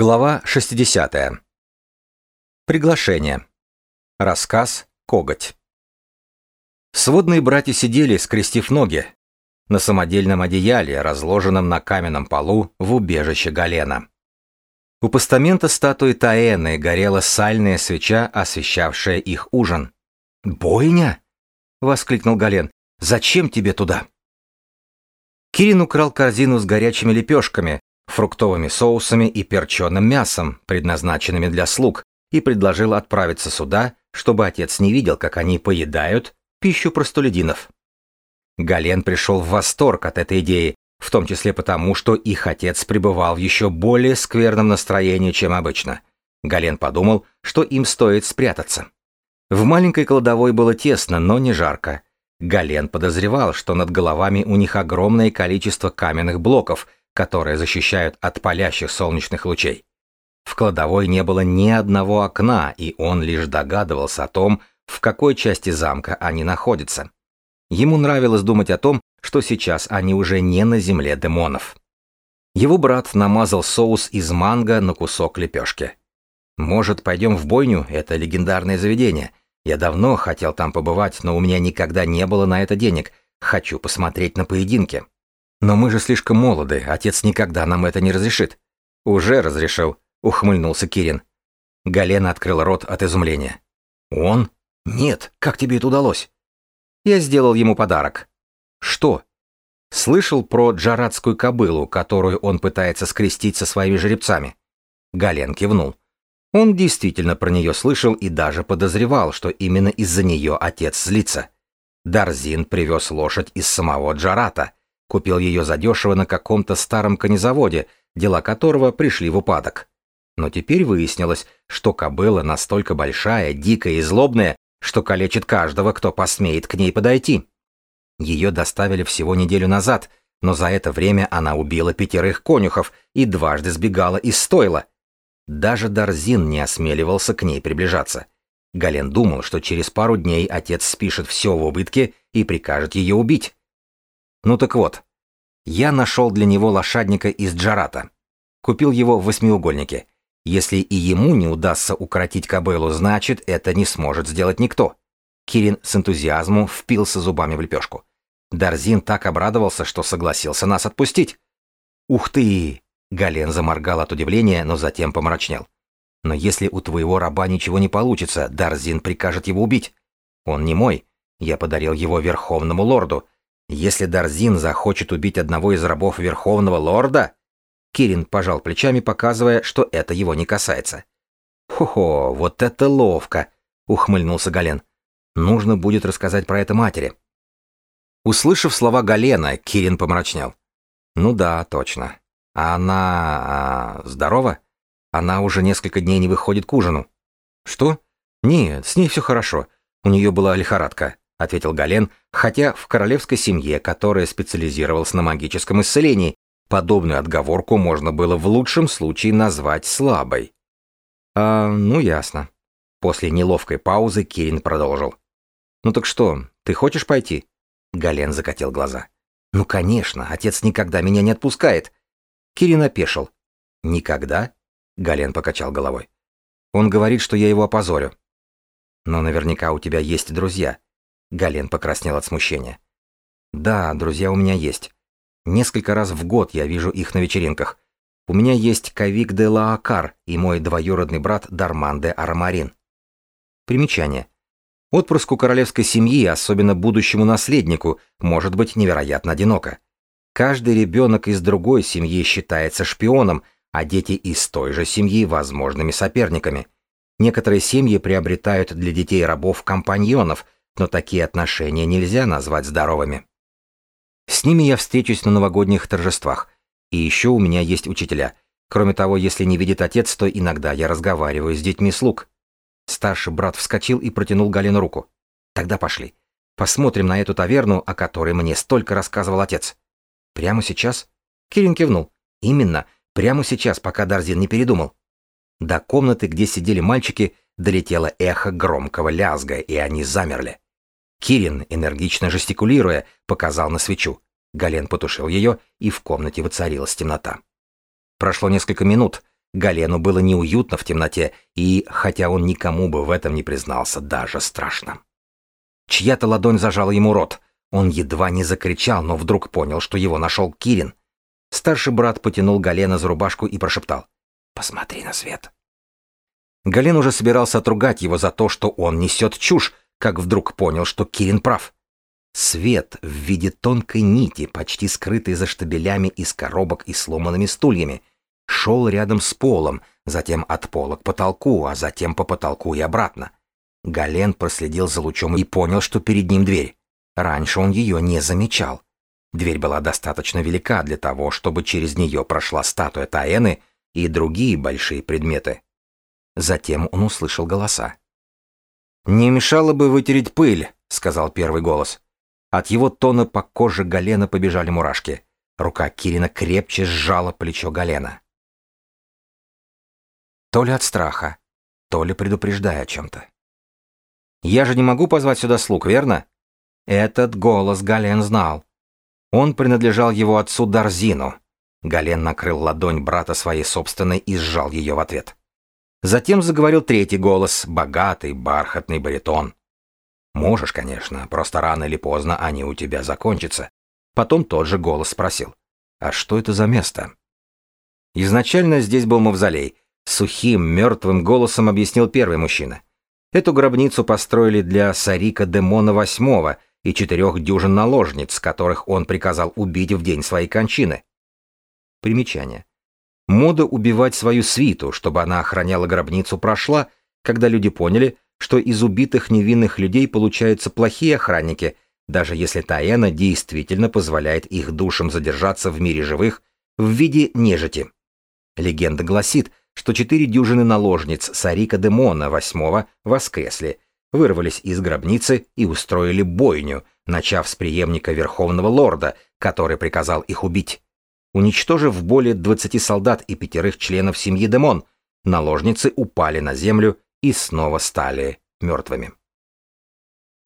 Глава 60. Приглашение. Рассказ «Коготь». Сводные братья сидели, скрестив ноги, на самодельном одеяле, разложенном на каменном полу в убежище Галена. У постамента статуи Таэны горела сальная свеча, освещавшая их ужин. «Бойня?» — воскликнул Гален. «Зачем тебе туда?» Кирин украл корзину с горячими лепешками, фруктовыми соусами и перченым мясом, предназначенными для слуг, и предложил отправиться сюда, чтобы отец не видел, как они поедают пищу простолюдинов. Гален пришел в восторг от этой идеи, в том числе потому, что их отец пребывал в еще более скверном настроении, чем обычно. Гален подумал, что им стоит спрятаться. В маленькой кладовой было тесно, но не жарко. Гален подозревал, что над головами у них огромное количество каменных блоков – которые защищают от палящих солнечных лучей. В кладовой не было ни одного окна, и он лишь догадывался о том, в какой части замка они находятся. Ему нравилось думать о том, что сейчас они уже не на земле демонов. Его брат намазал соус из манго на кусок лепешки. «Может, пойдем в бойню? Это легендарное заведение. Я давно хотел там побывать, но у меня никогда не было на это денег. Хочу посмотреть на поединки». Но мы же слишком молоды, отец никогда нам это не разрешит. Уже разрешил, ухмыльнулся Кирин. Галена открыл рот от изумления. Он? Нет, как тебе это удалось? Я сделал ему подарок. Что? Слышал про джарадскую кобылу, которую он пытается скрестить со своими жеребцами. Гален кивнул. Он действительно про нее слышал и даже подозревал, что именно из-за нее отец злится. Дарзин привез лошадь из самого Джарата, Купил ее задешево на каком-то старом конезаводе, дела которого пришли в упадок. Но теперь выяснилось, что кобыла настолько большая, дикая и злобная, что калечит каждого, кто посмеет к ней подойти. Ее доставили всего неделю назад, но за это время она убила пятерых конюхов и дважды сбегала из стойла. Даже Дарзин не осмеливался к ней приближаться. Гален думал, что через пару дней отец спишет все в убытке и прикажет ее убить. Ну так вот, я нашел для него лошадника из Джарата. Купил его в восьмиугольнике. Если и ему не удастся укоротить кобылу, значит, это не сможет сделать никто. Кирин с энтузиазмом впился зубами в лепешку. Дарзин так обрадовался, что согласился нас отпустить. «Ух ты!» — Гален заморгал от удивления, но затем помрачнел. «Но если у твоего раба ничего не получится, Дарзин прикажет его убить. Он не мой. Я подарил его верховному лорду, если Дарзин захочет убить одного из рабов Верховного Лорда... Кирин пожал плечами, показывая, что это его не касается. «Хо-хо, вот это ловко!» — ухмыльнулся Гален. «Нужно будет рассказать про это матери». Услышав слова Галена, Кирин помрачнел. «Ну да, точно. А она... А, здорова? Она уже несколько дней не выходит к ужину». «Что? Нет, с ней все хорошо. У нее была лихорадка. — ответил Гален, хотя в королевской семье, которая специализировалась на магическом исцелении, подобную отговорку можно было в лучшем случае назвать слабой. «А, ну ясно». После неловкой паузы Кирин продолжил. «Ну так что, ты хочешь пойти?» Гален закатил глаза. «Ну, конечно, отец никогда меня не отпускает». Кирин опешил. «Никогда?» Гален покачал головой. «Он говорит, что я его опозорю». «Но наверняка у тебя есть друзья. Гален покраснел от смущения. Да, друзья у меня есть. Несколько раз в год я вижу их на вечеринках. У меня есть Кавик де Лаакар и мой двоюродный брат Дарман де Арамарин. Примечание. Отпрыску королевской семьи, особенно будущему наследнику, может быть невероятно одиноко. Каждый ребенок из другой семьи считается шпионом, а дети из той же семьи возможными соперниками. Некоторые семьи приобретают для детей рабов компаньонов – но такие отношения нельзя назвать здоровыми. С ними я встречусь на новогодних торжествах. И еще у меня есть учителя. Кроме того, если не видит отец, то иногда я разговариваю с детьми слуг. Старший брат вскочил и протянул Галину руку. Тогда пошли. Посмотрим на эту таверну, о которой мне столько рассказывал отец. Прямо сейчас? Кирин кивнул. Именно, прямо сейчас, пока Дарзин не передумал. До комнаты, где сидели мальчики, долетело эхо громкого лязга, и они замерли. Кирин, энергично жестикулируя, показал на свечу. Гален потушил ее, и в комнате воцарилась темнота. Прошло несколько минут. Галену было неуютно в темноте, и, хотя он никому бы в этом не признался, даже страшно. Чья-то ладонь зажала ему рот. Он едва не закричал, но вдруг понял, что его нашел Кирин. Старший брат потянул Галена за рубашку и прошептал. «Посмотри на свет». Гален уже собирался отругать его за то, что он несет чушь, как вдруг понял, что Кирин прав. Свет в виде тонкой нити, почти скрытой за штабелями из коробок и сломанными стульями, шел рядом с полом, затем от пола к потолку, а затем по потолку и обратно. Гален проследил за лучом и понял, что перед ним дверь. Раньше он ее не замечал. Дверь была достаточно велика для того, чтобы через нее прошла статуя Таэны и другие большие предметы. Затем он услышал голоса. «Не мешало бы вытереть пыль», — сказал первый голос. От его тона по коже Галена побежали мурашки. Рука Кирина крепче сжала плечо Галена. То ли от страха, то ли предупреждая о чем-то. «Я же не могу позвать сюда слуг, верно?» Этот голос Гален знал. Он принадлежал его отцу Дарзину. Гален накрыл ладонь брата своей собственной и сжал ее в ответ. Затем заговорил третий голос, богатый, бархатный баритон. Можешь, конечно, просто рано или поздно они у тебя закончатся. Потом тот же голос спросил. А что это за место? Изначально здесь был мавзолей. Сухим, мертвым голосом объяснил первый мужчина. Эту гробницу построили для Сарика Демона VIII и четырех дюжин наложниц, которых он приказал убить в день своей кончины. Примечание. Мода убивать свою свиту, чтобы она охраняла гробницу, прошла, когда люди поняли, что из убитых невинных людей получаются плохие охранники, даже если Таэна действительно позволяет их душам задержаться в мире живых в виде нежити. Легенда гласит, что четыре дюжины наложниц Сарика Демона VIII воскресли, вырвались из гробницы и устроили бойню, начав с преемника Верховного Лорда, который приказал их убить. Уничтожив более 20 солдат и пятерых членов семьи Демон, наложницы упали на землю и снова стали мертвыми.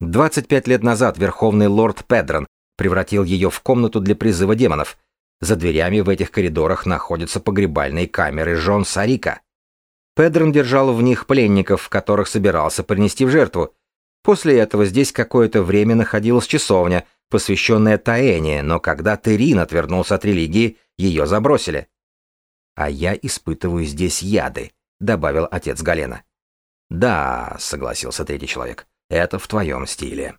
25 лет назад Верховный Лорд Педрон превратил ее в комнату для призыва демонов. За дверями в этих коридорах находятся погребальные камеры Жон Сарика. Педрон держал в них пленников, которых собирался принести в жертву. После этого здесь какое-то время находилась часовня, посвященная Таэне, но когда Терин отвернулся от религии, ее забросили. «А я испытываю здесь яды», — добавил отец Галена. «Да», — согласился третий человек, — «это в твоем стиле».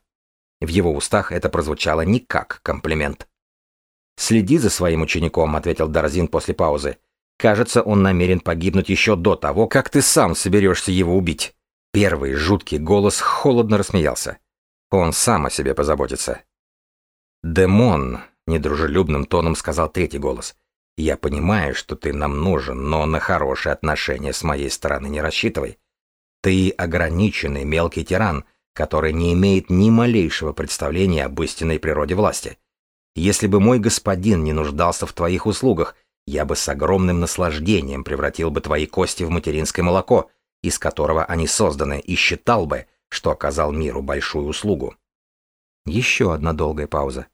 В его устах это прозвучало не как комплимент. «Следи за своим учеником», — ответил Дарзин после паузы. «Кажется, он намерен погибнуть еще до того, как ты сам соберешься его убить». Первый жуткий голос холодно рассмеялся. Он сам о себе позаботится. «Демон», — недружелюбным тоном сказал третий голос. «Я понимаю, что ты нам нужен, но на хорошие отношения с моей стороны не рассчитывай. Ты ограниченный мелкий тиран, который не имеет ни малейшего представления об истинной природе власти. Если бы мой господин не нуждался в твоих услугах, я бы с огромным наслаждением превратил бы твои кости в материнское молоко, из которого они созданы, и считал бы, что оказал миру большую услугу. Еще одна долгая пауза.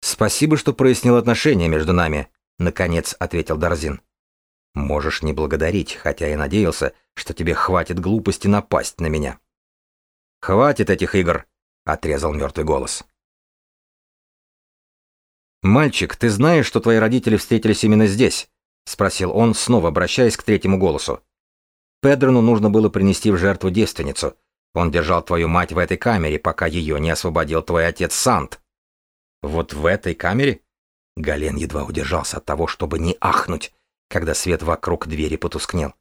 «Спасибо, что прояснил отношения между нами», — наконец ответил Дарзин. Можешь не благодарить, хотя я надеялся, что тебе хватит глупости напасть на меня. Хватит этих игр, отрезал мертвый голос. Мальчик, ты знаешь, что твои родители встретились именно здесь? спросил он, снова обращаясь к третьему голосу. Педрону нужно было принести в жертву девственницу. Он держал твою мать в этой камере, пока ее не освободил твой отец Сант. Вот в этой камере? Гален едва удержался от того, чтобы не ахнуть когда свет вокруг двери потускнел.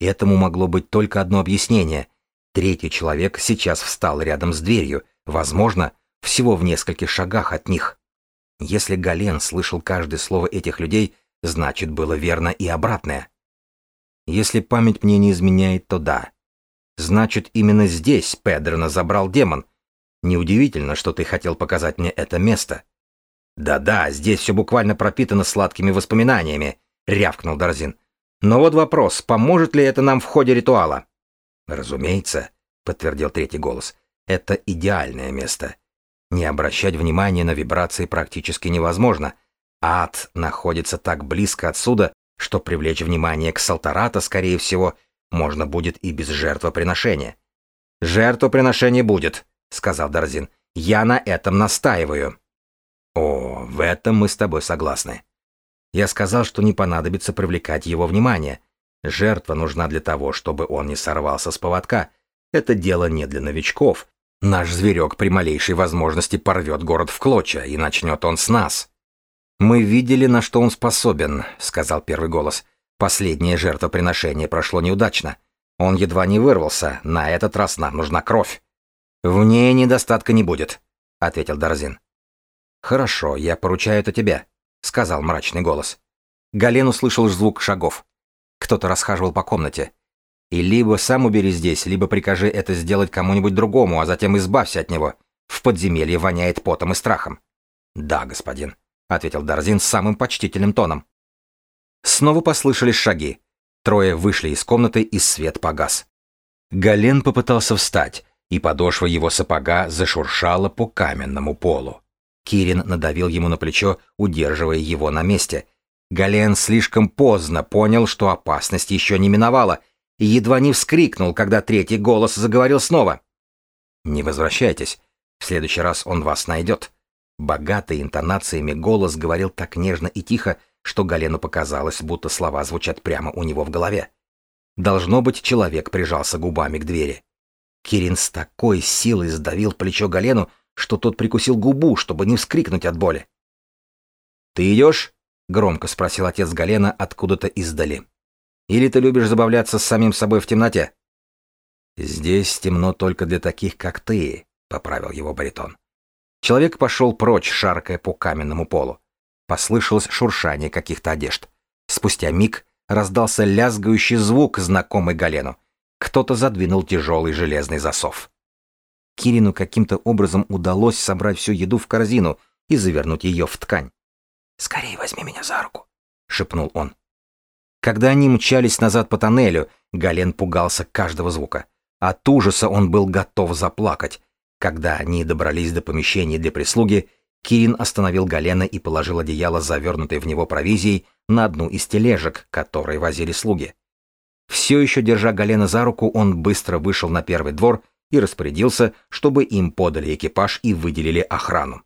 Этому могло быть только одно объяснение. Третий человек сейчас встал рядом с дверью, возможно, всего в нескольких шагах от них. Если Гален слышал каждое слово этих людей, значит, было верно и обратное. Если память мне не изменяет, то да. Значит, именно здесь Педрона забрал демон. Неудивительно, что ты хотел показать мне это место. Да-да, здесь все буквально пропитано сладкими воспоминаниями, рявкнул Дарзин. Но вот вопрос, поможет ли это нам в ходе ритуала? Разумеется, подтвердил третий голос. Это идеальное место. Не обращать внимания на вибрации практически невозможно. Ад находится так близко отсюда, что привлечь внимание к Салтарата, скорее всего, можно будет и без жертвоприношения. «Жертвоприношение будет», — сказал Дарзин. «Я на этом настаиваю». «О, в этом мы с тобой согласны. Я сказал, что не понадобится привлекать его внимание. Жертва нужна для того, чтобы он не сорвался с поводка. Это дело не для новичков. Наш зверек при малейшей возможности порвет город в клочья, и начнет он с нас». «Мы видели, на что он способен», — сказал первый голос. «Последнее жертвоприношение прошло неудачно. Он едва не вырвался. На этот раз нам нужна кровь». «В ней недостатка не будет», — ответил Дарзин. «Хорошо, я поручаю это тебе», — сказал мрачный голос. Гален услышал звук шагов. Кто-то расхаживал по комнате. «И либо сам убери здесь, либо прикажи это сделать кому-нибудь другому, а затем избавься от него. В подземелье воняет потом и страхом». «Да, господин», — ответил Дарзин самым почтительным тоном. Снова послышались шаги. Трое вышли из комнаты, и свет погас. Гален попытался встать, и подошва его сапога зашуршала по каменному полу. Кирин надавил ему на плечо, удерживая его на месте. Гален слишком поздно понял, что опасность еще не миновала, и едва не вскрикнул, когда третий голос заговорил снова. «Не возвращайтесь. В следующий раз он вас найдет. Богатый интонациями голос говорил так нежно и тихо, что Галену показалось, будто слова звучат прямо у него в голове. Должно быть, человек прижался губами к двери. Кирин с такой силой сдавил плечо Галену, что тот прикусил губу, чтобы не вскрикнуть от боли. «Ты идешь?» — громко спросил отец Галена откуда-то издали. «Или ты любишь забавляться с самим собой в темноте?» «Здесь темно только для таких, как ты», — поправил его баритон. Человек пошел прочь, шаркая по каменному полу. Послышалось шуршание каких-то одежд. Спустя миг раздался лязгающий звук, знакомый Галену. Кто-то задвинул тяжелый железный засов. Кирину каким-то образом удалось собрать всю еду в корзину и завернуть ее в ткань. «Скорее возьми меня за руку», — шепнул он. Когда они мчались назад по тоннелю, Гален пугался каждого звука. От ужаса он был готов заплакать. Когда они добрались до помещения для прислуги, Кирин остановил Галена и положил одеяло, завернутое в него провизией, на одну из тележек, которые возили слуги. Все еще держа Галена за руку, он быстро вышел на первый двор и распорядился, чтобы им подали экипаж и выделили охрану.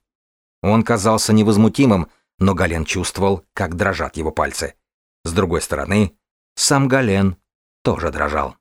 Он казался невозмутимым, но Гален чувствовал, как дрожат его пальцы. С другой стороны, сам Гален тоже дрожал.